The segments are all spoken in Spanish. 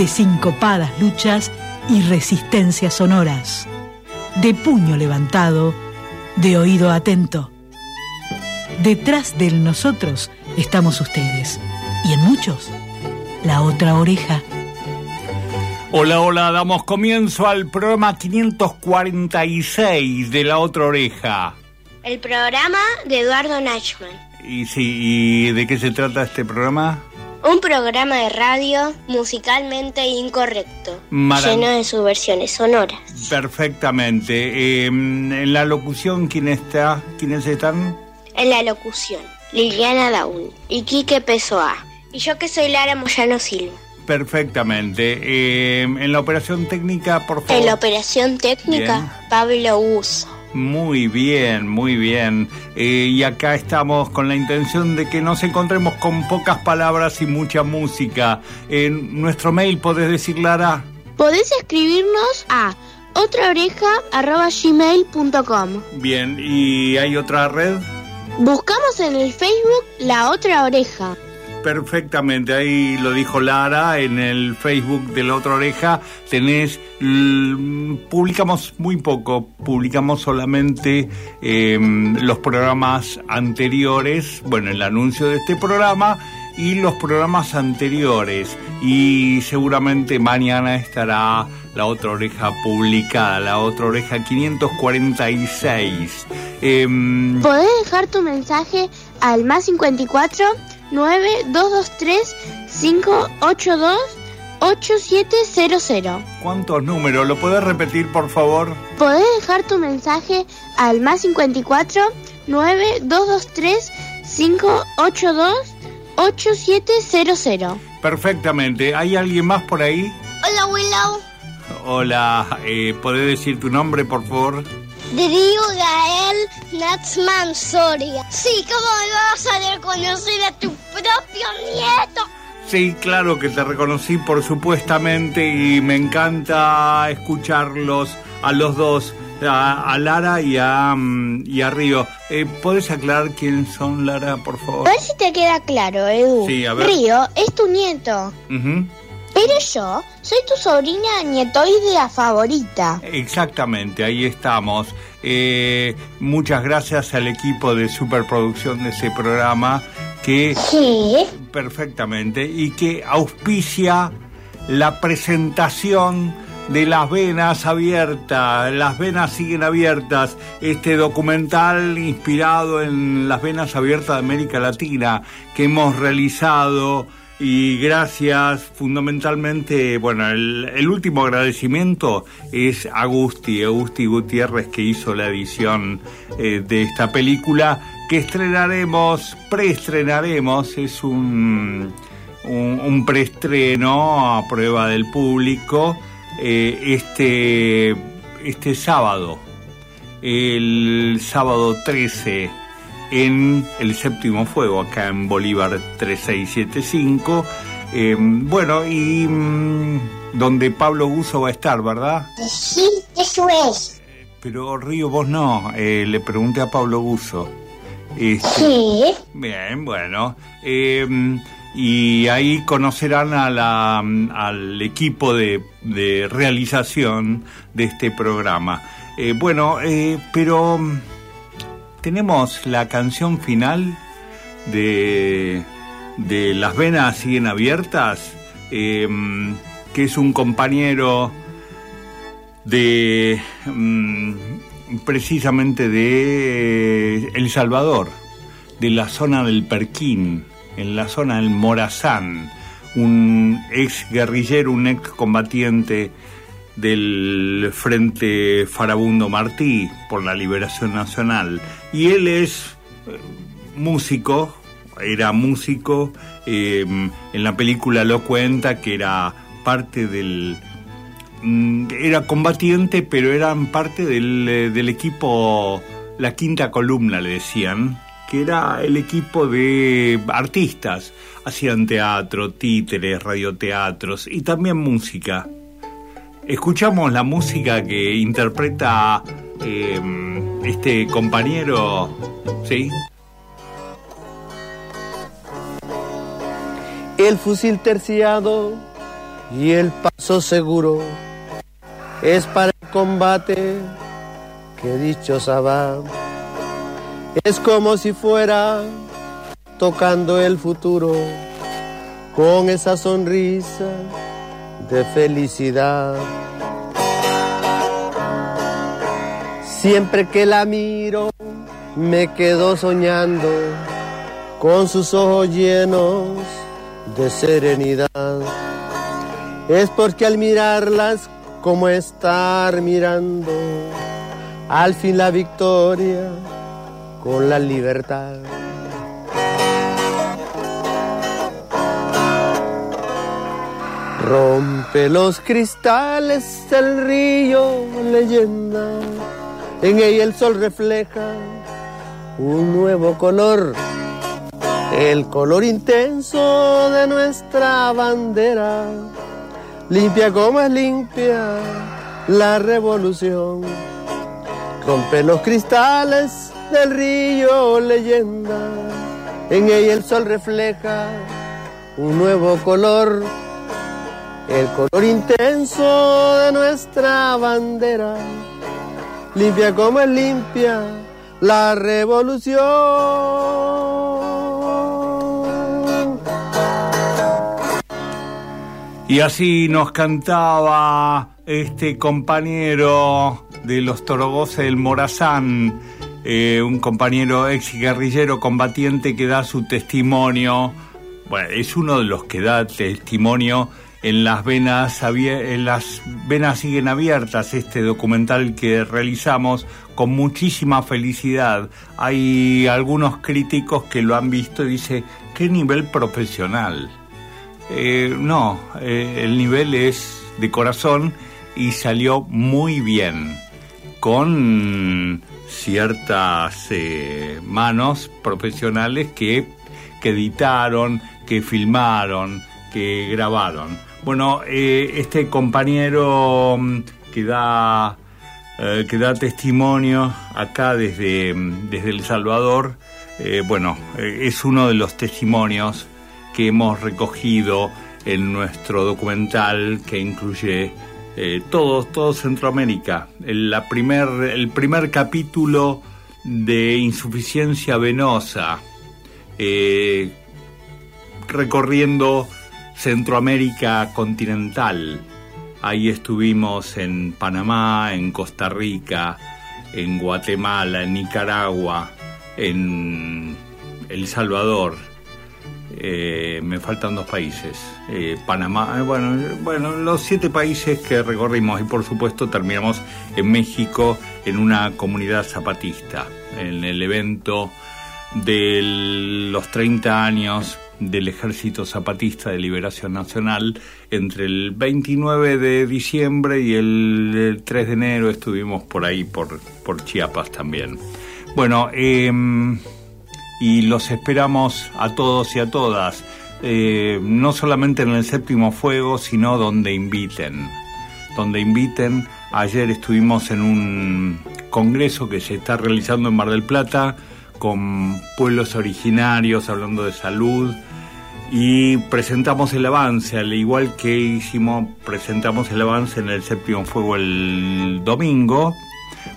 de sincopadas luchas y resistencias sonoras, de puño levantado, de oído atento. Detrás del nosotros estamos ustedes, y en muchos, la otra oreja. Hola, hola, damos comienzo al programa 546 de La Otra Oreja. El programa de Eduardo Nachman. Y sí, ¿y de qué se trata este programa? Un programa de radio musicalmente incorrecto, Marav- lleno de subversiones sonoras. Perfectamente. Eh, en la locución, ¿quién está? ¿Quiénes están? En la locución, Liliana Daun y Quique Pesoa. Y yo que soy Lara Moyano Silva. Perfectamente. Eh, en la operación técnica, por favor. En la operación técnica, Bien. Pablo Uso. Muy bien, muy bien. Eh, y acá estamos con la intención de que nos encontremos con pocas palabras y mucha música. En nuestro mail, ¿podés decir, Lara? Podés escribirnos a otraoreja.gmail.com Bien, ¿y hay otra red? Buscamos en el Facebook La Otra Oreja. Perfectamente, ahí lo dijo Lara, en el Facebook de la otra oreja. Tenés, l- publicamos muy poco, publicamos solamente eh, los programas anteriores, bueno, el anuncio de este programa y los programas anteriores. Y seguramente mañana estará la otra oreja publicada, la otra oreja 546. Em, Podés dejar tu mensaje al más 54 9223 582 8700. ¿Cuántos números? ¿Lo podés repetir, por favor? Podés dejar tu mensaje al más 54 9223 582 8700. Perfectamente. ¿Hay alguien más por ahí? Hola Willow. Hola, eh, ¿podés decir tu nombre, por favor? Darío Gael Natsman Soria. Sí, ¿cómo me vas a reconocer a tu propio nieto? Sí, claro que te reconocí por supuestamente y me encanta escucharlos a los dos, a, a Lara y a, mm, y a Río. Eh, ¿Podés aclarar quién son, Lara, por favor? A ver si te queda claro, Edu. Sí, a ver. Río es tu nieto. Ujú. Pero yo soy tu sobrina nietoidea favorita. Exactamente, ahí estamos. Eh, muchas gracias al equipo de superproducción de ese programa que ¿Qué? perfectamente y que auspicia la presentación de Las Venas Abiertas. Las Venas siguen abiertas. Este documental inspirado en Las Venas Abiertas de América Latina que hemos realizado. Y gracias fundamentalmente, bueno, el, último agradecimiento es a Agusti, Agusti Gutiérrez que hizo la edición eh, de esta película que estrenaremos, preestrenaremos, es un, un, un preestreno a prueba del público eh, este, este sábado, el sábado 13 en el séptimo fuego, acá en Bolívar 3675. Eh, bueno, y mm, donde Pablo Guso va a estar, ¿verdad? Sí, eso es. Pero Río, vos no, eh, le pregunté a Pablo Guso. Este, Sí. Bien, bueno. eh, y ahí conocerán a la, al equipo de, de realización de este programa. Eh, bueno, eh, pero mm, tenemos la canción final de, de Las Venas Siguen Abiertas, eh, que es un compañero de mm, precisamente de El Salvador, de la zona del Perquín, en la zona del Morazán, un ex guerrillero, un ex combatiente del Frente Farabundo Martí por la Liberación Nacional. Y él es eh, músico, era músico, eh, en la película lo cuenta que era parte del... Mm, era combatiente, pero eran parte del, eh, del equipo, la quinta columna le decían, que era el equipo de artistas. Hacían teatro, títeres, radioteatros y también música. Escuchamos la música que interpreta eh, este compañero, ¿sí? El fusil terciado y el paso seguro es para el combate que dichosa va. Es como si fuera tocando el futuro con esa sonrisa de felicidad. Siempre que la miro, me quedo soñando con sus ojos llenos de serenidad. Es porque al mirarlas, como estar mirando, al fin la victoria con la libertad. Rompe los cristales del río leyenda, en ella el sol refleja un nuevo color, el color intenso de nuestra bandera, limpia como es limpia la revolución. Rompe los cristales del río leyenda, en ella el sol refleja un nuevo color el color intenso de nuestra bandera, limpia como es limpia la revolución. Y así nos cantaba este compañero de los Torogoces del Morazán, eh, un compañero ex guerrillero combatiente que da su testimonio. Bueno, es uno de los que da testimonio en las venas en las venas siguen abiertas este documental que realizamos con muchísima felicidad. Hay algunos críticos que lo han visto y dice qué nivel profesional eh, no eh, el nivel es de corazón y salió muy bien con ciertas eh, manos profesionales que, que editaron que filmaron que grabaron bueno, eh, este compañero mm, que da, eh, que da testimonio acá desde, mm, desde El Salvador, eh, bueno, es uno de los testimonios que hemos recogido en nuestro documental que incluye todo, todo Centroamérica. El, primer, el primer capítulo de insuficiencia venosa, recorriendo Centroamérica continental. Ahí estuvimos en Panamá, en Costa Rica, en Guatemala, en Nicaragua, en El Salvador. Eh, me faltan dos países. Eh, Panamá, eh, bueno, bueno, los siete países que recorrimos y por supuesto terminamos en México en una comunidad zapatista, en el evento de los 30 años del Ejército Zapatista de Liberación Nacional. Entre el 29 de diciembre y el 3 de enero estuvimos por ahí, por, por Chiapas también. Bueno, em, y los esperamos a todos y a todas, eh, no solamente en el séptimo fuego, sino donde inviten. Donde inviten, ayer estuvimos en un congreso que se está realizando en Mar del Plata con pueblos originarios, hablando de salud, y presentamos el avance, al igual que hicimos, presentamos el avance en el séptimo fuego el domingo.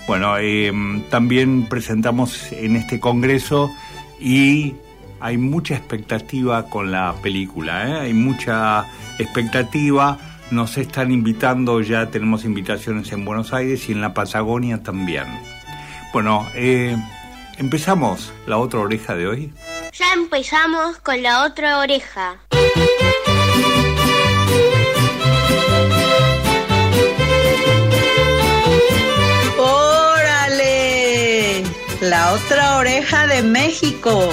Bueno, em, también presentamos en este congreso y hay mucha expectativa con la película, ¿eh? hay mucha expectativa. Nos están invitando, ya tenemos invitaciones en Buenos Aires y en la Patagonia también. Bueno, eh, empezamos la otra oreja de hoy. Ya empezamos con la otra oreja. ¡Órale! La otra oreja de México.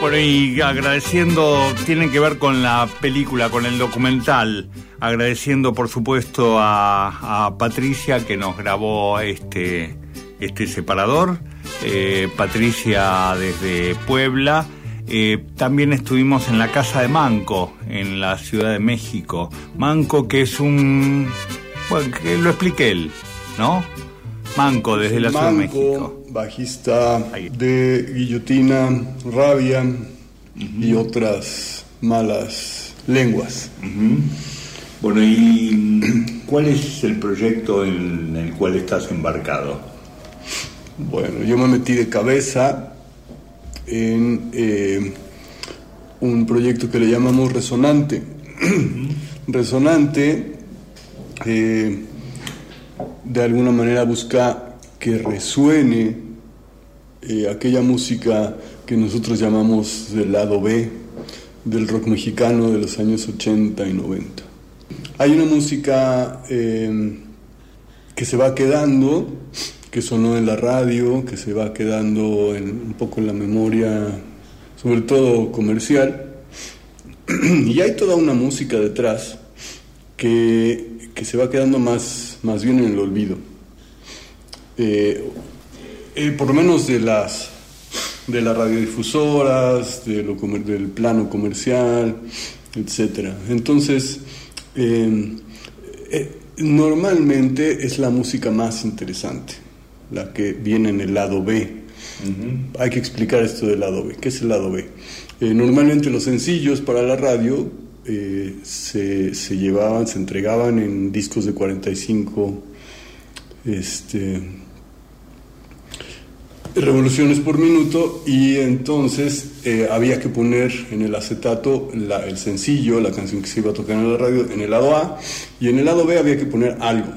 Bueno, y agradeciendo, tiene que ver con la película, con el documental, agradeciendo por supuesto a, Patricia que nos grabó este, este separador, eh, Patricia desde Puebla, eh, también estuvimos en la casa de Manco, en la Ciudad de México, Manco que es un, bueno, que lo explique él, ¿no? Manco desde la Ciudad de México. bajista de Guillotina, Rabia y otras malas lenguas. Bueno, ¿y cuál es el proyecto en el cual estás embarcado? Bueno, yo me metí de cabeza en eh, un proyecto que le llamamos Resonante. Resonante, eh, de alguna manera busca que resuene eh, aquella música que nosotros llamamos del lado B del rock mexicano de los años 80 y 90. Hay una música eh, que se va quedando, que sonó en la radio, que se va quedando un poco en la memoria, sobre todo comercial, y hay toda una música detrás que, que se va quedando más, más bien en el olvido. Eh, eh, por lo menos de las de las radiodifusoras, de lo, del plano comercial, etc. Entonces, em, eh, normalmente es la música más interesante, la que viene en el lado B. Hay que explicar esto del lado B. ¿Qué es el lado B? normalmente los sencillos para la radio se, se, llevaban, se entregaban en discos de 45 este, revoluciones por minuto y entonces eh, había que poner en el acetato el sencillo, la canción que se iba a tocar en la radio, en el lado A y en el lado B había que poner algo.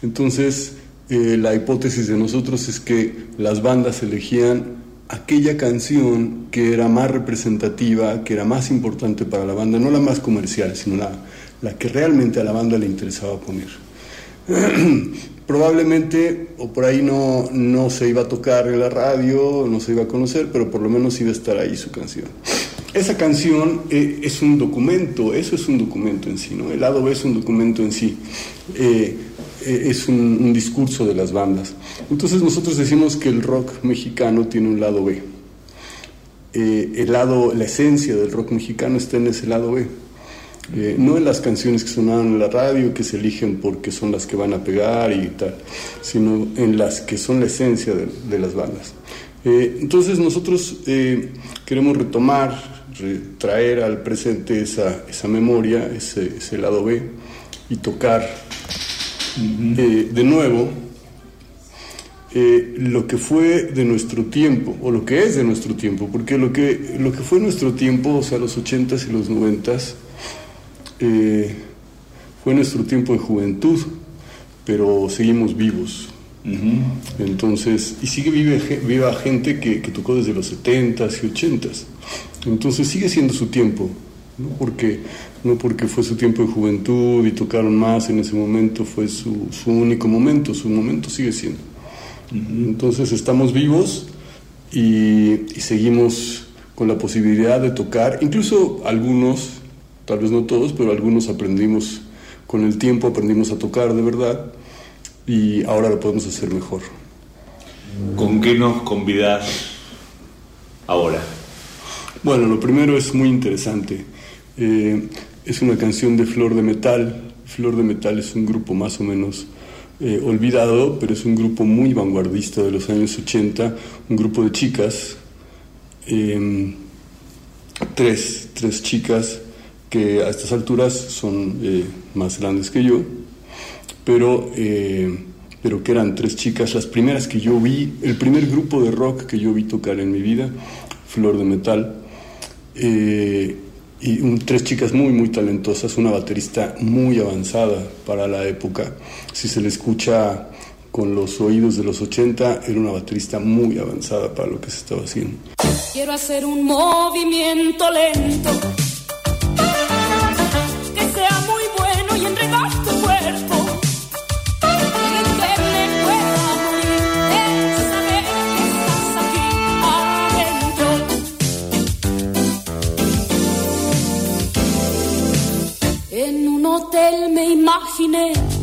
Entonces eh, la hipótesis de nosotros es que las bandas elegían aquella canción que era más representativa, que era más importante para la banda, no la más comercial, sino la, la que realmente a la banda le interesaba poner. probablemente o por ahí no, no se iba a tocar en la radio, no se iba a conocer, pero por lo menos iba a estar ahí su canción. Esa canción eh, es un documento, eso es un documento en sí, ¿no? El lado B es un documento en sí, eh, eh, es un, un, discurso de las bandas. Entonces nosotros decimos que el rock mexicano tiene un lado B. el lado, la esencia del rock mexicano está en ese lado B. Eh, no en las canciones que sonaban en la radio, que se eligen porque son las que van a pegar y tal, sino en las que son la esencia de, las bandas. Eh, entonces nosotros eh, queremos retomar, traer al presente esa, esa memoria, ese, ese, lado B, y tocar de nuevo lo que fue de nuestro tiempo, o lo que es de nuestro tiempo, porque lo que, lo que fue nuestro tiempo, o sea, los 80s y los 90s, eh, fue nuestro tiempo de juventud, pero seguimos vivos. Entonces, y sigue vive, viva gente que, tocó desde los 70s y 80s. Entonces sigue siendo su tiempo, no porque, no porque fue su tiempo de juventud y tocaron más en ese momento, fue su, único momento, su momento sigue siendo. Entonces estamos vivos y, y seguimos con la posibilidad de tocar, incluso algunos tal vez no todos, pero algunos aprendimos, con el tiempo aprendimos a tocar de verdad y ahora lo podemos hacer mejor. ¿Con qué nos convidas ahora? Bueno, lo primero es muy interesante. Eh, es una canción de Flor de Metal. Flor de Metal es un grupo más o menos eh, olvidado, pero es un grupo muy vanguardista de los años 80, un grupo de chicas, eh, tres, tres chicas que a estas alturas son eh, más grandes que yo, pero, eh, pero que eran tres chicas, las primeras que yo vi, el primer grupo de rock que yo vi tocar en mi vida, Flor de Metal, eh, y tres chicas muy, muy talentosas, una baterista muy avanzada para la época. Si se le escucha con los oídos de los 80, era una baterista muy avanzada para lo que se estaba haciendo. Quiero hacer un movimiento lento hotel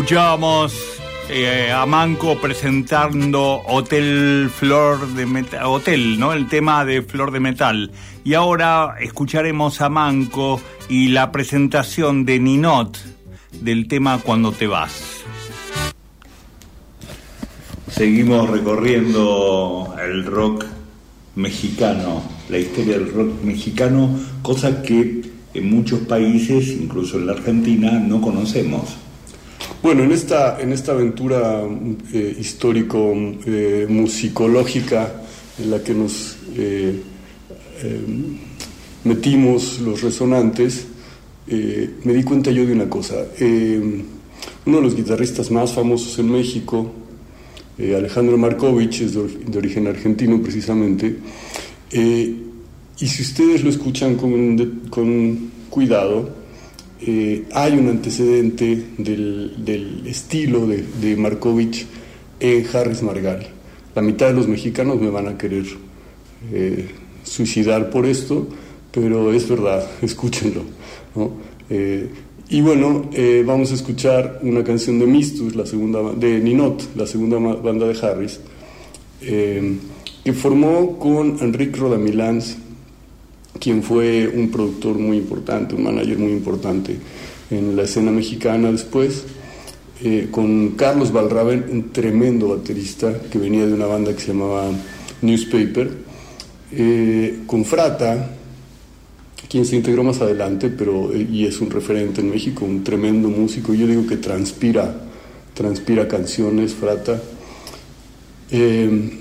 escuchábamos eh, a Manco presentando Hotel Flor de Metal, Hotel, ¿no? El tema de Flor de Metal. Y ahora escucharemos a Manco y la presentación de Ninot del tema Cuando te vas. Seguimos recorriendo el rock mexicano, la historia del rock mexicano, cosa que en muchos países, incluso en la Argentina, no conocemos. Bueno, en esta, en esta aventura eh, histórico eh, en la que nos eh, eh, metimos los resonantes, eh, me di cuenta yo de una cosa. Uno de los guitarristas más famosos en México, Alejandro Markovich, es de, or- de origen argentino precisamente, y si ustedes lo escuchan con, con cuidado, eh, hay un antecedente del, estilo de, de Markovich en Harris Margal. La mitad de los mexicanos me van a querer eh, suicidar por esto, pero es verdad, escúchenlo. ¿no? Eh, y bueno, eh, vamos a escuchar una canción de Mistus, la segunda de Ninot, la segunda banda de Harris, que formó con Enrique Rodamilans, quien fue un productor muy importante, un manager muy importante en la escena mexicana después, eh, con Carlos Valraven, un tremendo baterista que venía de una banda que se llamaba Newspaper, eh, con Frata, quien se integró más adelante, pero eh, y es un referente en México, un tremendo músico. Yo digo que transpira, transpira canciones, Frata. Eh,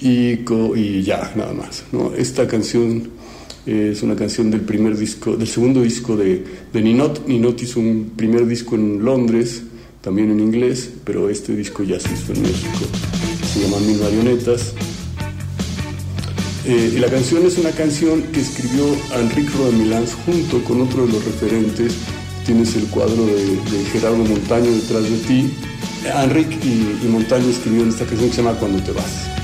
y, ya, nada más. Esta canción es una canción del primer disco, del segundo disco de, Ninot. Ninot hizo un primer disco en Londres, también en inglés, pero este disco ya se hizo en México. Se llama Mil Marionetas. Eh, y la canción es una canción que escribió Enrique Rodamilans junto con otro de los referentes. Tienes el cuadro de, Gerardo Montaño detrás de ti. Enrique y, y Montaño escribieron esta canción que se llama Cuando te vas.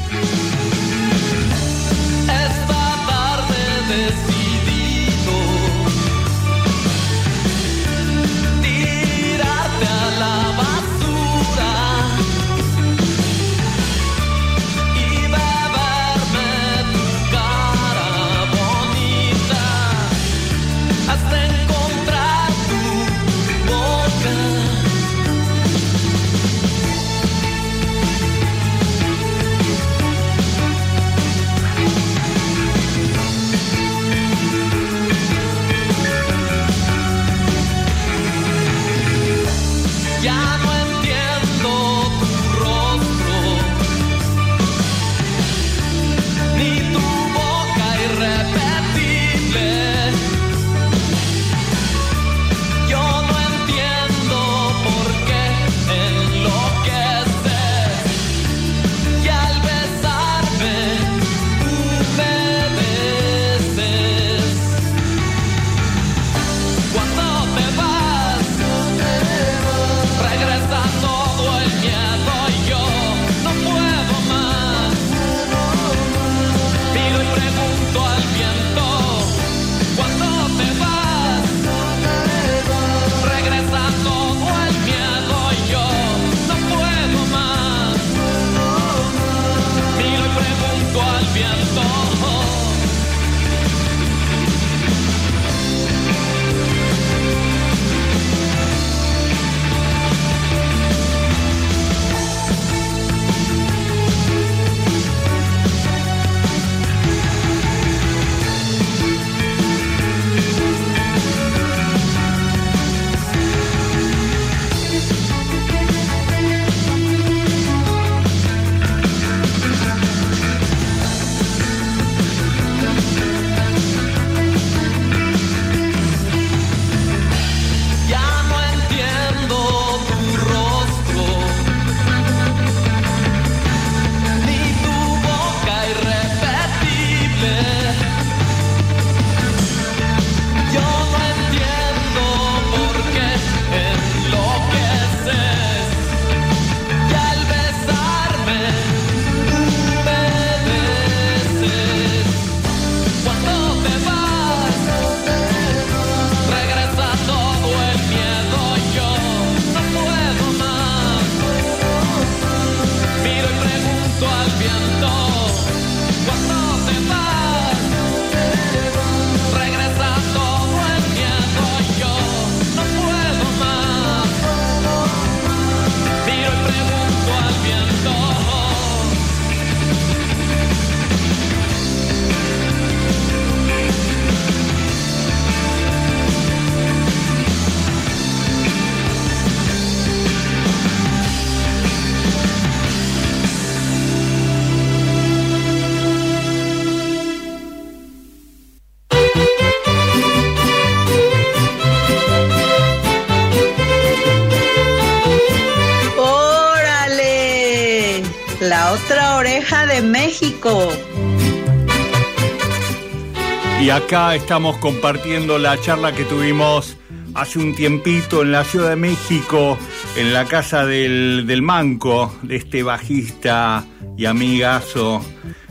Y acá estamos compartiendo la charla que tuvimos hace un tiempito en la Ciudad de México, en la casa del, del Manco, de este bajista y amigazo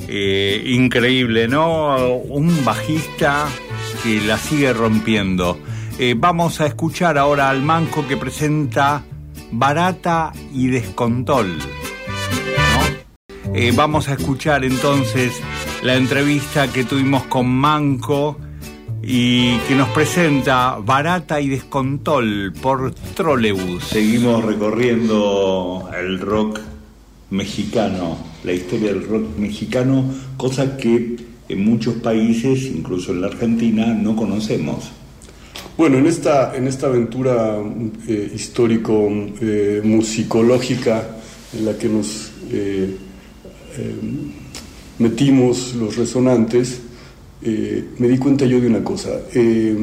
eh, increíble, ¿no? Un bajista que la sigue rompiendo. Eh, vamos a escuchar ahora al Manco que presenta Barata y Descontol. Eh, vamos a escuchar entonces la entrevista que tuvimos con Manco y que nos presenta Barata y Descontol por Trolebus. Seguimos recorriendo el rock mexicano, la historia del rock mexicano, cosa que en muchos países, incluso en la Argentina, no conocemos. Bueno, en esta, en esta aventura eh, histórico eh, musicológica en la que nos eh, eh, metimos los resonantes, eh, me di cuenta yo de una cosa. Eh,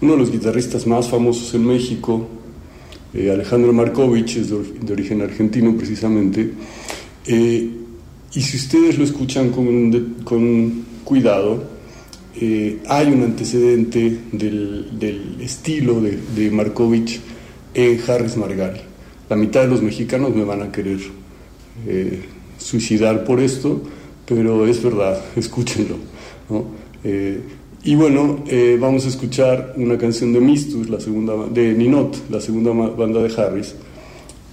uno de los guitarristas más famosos en México, eh, Alejandro Markovich, es de, de origen argentino precisamente, eh, y si ustedes lo escuchan con, de- con cuidado, eh, hay un antecedente del, del estilo de, de Markovich en Harris Margal. La mitad de los mexicanos me van a querer eh, suicidar por esto, pero es verdad, escúchenlo. ¿no? Eh, y bueno, eh, vamos a escuchar una canción de Mistus, la segunda, de Ninot, la segunda banda de Harris,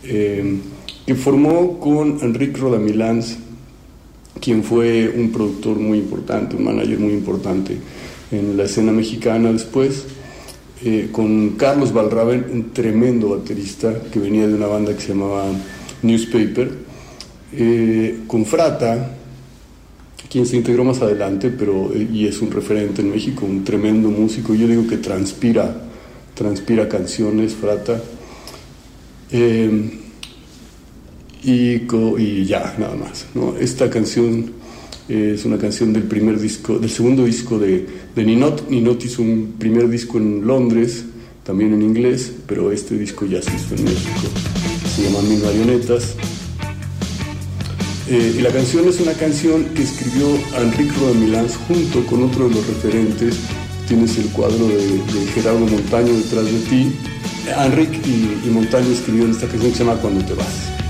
eh, que formó con Enrique Rodamilans, quien fue un productor muy importante, un manager muy importante en la escena mexicana después, eh, con Carlos Valraven, un tremendo baterista que venía de una banda que se llamaba Newspaper, eh, con Frata, quien se integró más adelante, pero eh, y es un referente en México, un tremendo músico. Yo digo que transpira, transpira canciones, Frata. Eh, y, ya, nada más. ¿no? Esta canción es una canción del primer disco, del segundo disco de, de Ninot. Ninot hizo un primer disco en Londres, también en inglés, pero este disco ya se hizo en México. Se llama Mil Marionetas. Eh, y la canción es una canción que escribió Enrique Rodamilans junto con otro de los referentes. Tienes el cuadro de, Gerardo Montaño detrás de ti. Enrique y, y Montaño escribieron esta canción que se llama Cuando te vas.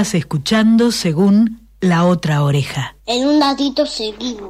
Estás escuchando según La Otra Oreja. En un ratito seguimos.